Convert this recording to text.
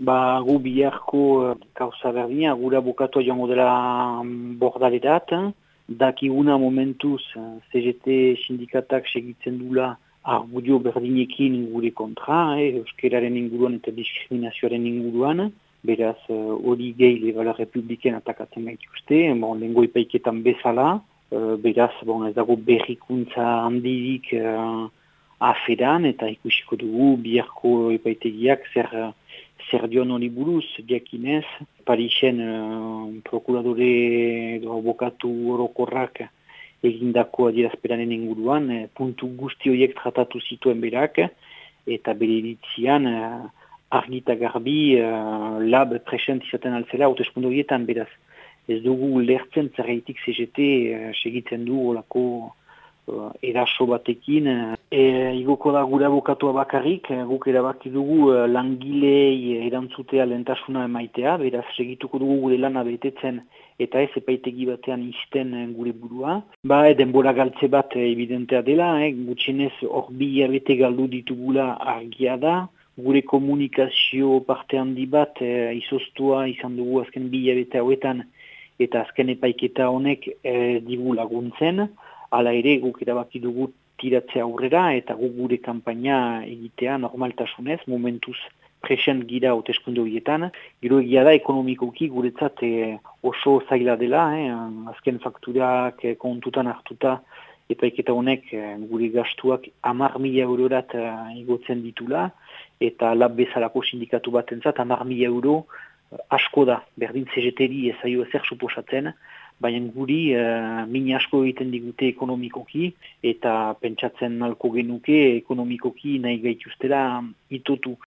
Ba, gu biharko gauza berdina, gura bukatu joango dela bordalerat, dakiguna momentuz CGT sindikatak segitzen dula argudio berdinekin gure kontra, eh, euskeraren inguruan eta diskriminazioaren inguruan, beraz hori uh, gehi lebala republiken atakatzen gaituzte, bon, lengo ipaiketan bezala, uh, beraz bon, ez dago berrikuntza handirik uh, aferan eta ikusiko dugu biharko ipaitegiak zer, zer dion hori buruz, diakinez, Parixen uh, prokuradore edo abokatu orokorrak egindako adierazperanen inguruan, eh, puntu guzti horiek tratatu zituen berak, eta bere ditzian eh, argita garbi uh, lab present izaten altzela autoeskundu horietan beraz. Ez dugu lertzen zerreitik CGT uh, segitzen du olako uh, eraso batekin. E, igoko da gure abokatua bakarrik, guk erabaki dugu uh, langilei erantzutea lentasuna emaitea, beraz segituko dugu gure lana betetzen eta ez epaitegi batean izten gure burua. Ba, denbora galtze bat evidentea dela, eh? gutxinez hor bi jabete galdu ditugula argia da, gure komunikazio parte handi bat eh, izostua izan dugu azken bi jabete hauetan, eta azken epaiketa honek eh, digu laguntzen, hala ere guk erabaki dugu tiratzea aurrera, eta guk gure kanpaina egitea normaltasunez, momentuz present gira oteskundu horietan. Gero egia da ekonomikoki guretzat eh, oso zaila dela, eh, azken fakturak eh, kontutan hartuta epaiketa honek eh, gure gastuak amar mila eurorat igotzen ditula, eta lab bezalako sindikatu bat entzat, amar mila euro asko da, berdin CGT-ri ez aio ezer suposatzen, baina guri uh, min asko egiten digute ekonomikoki, eta pentsatzen nalko genuke ekonomikoki nahi gaituztera itotu.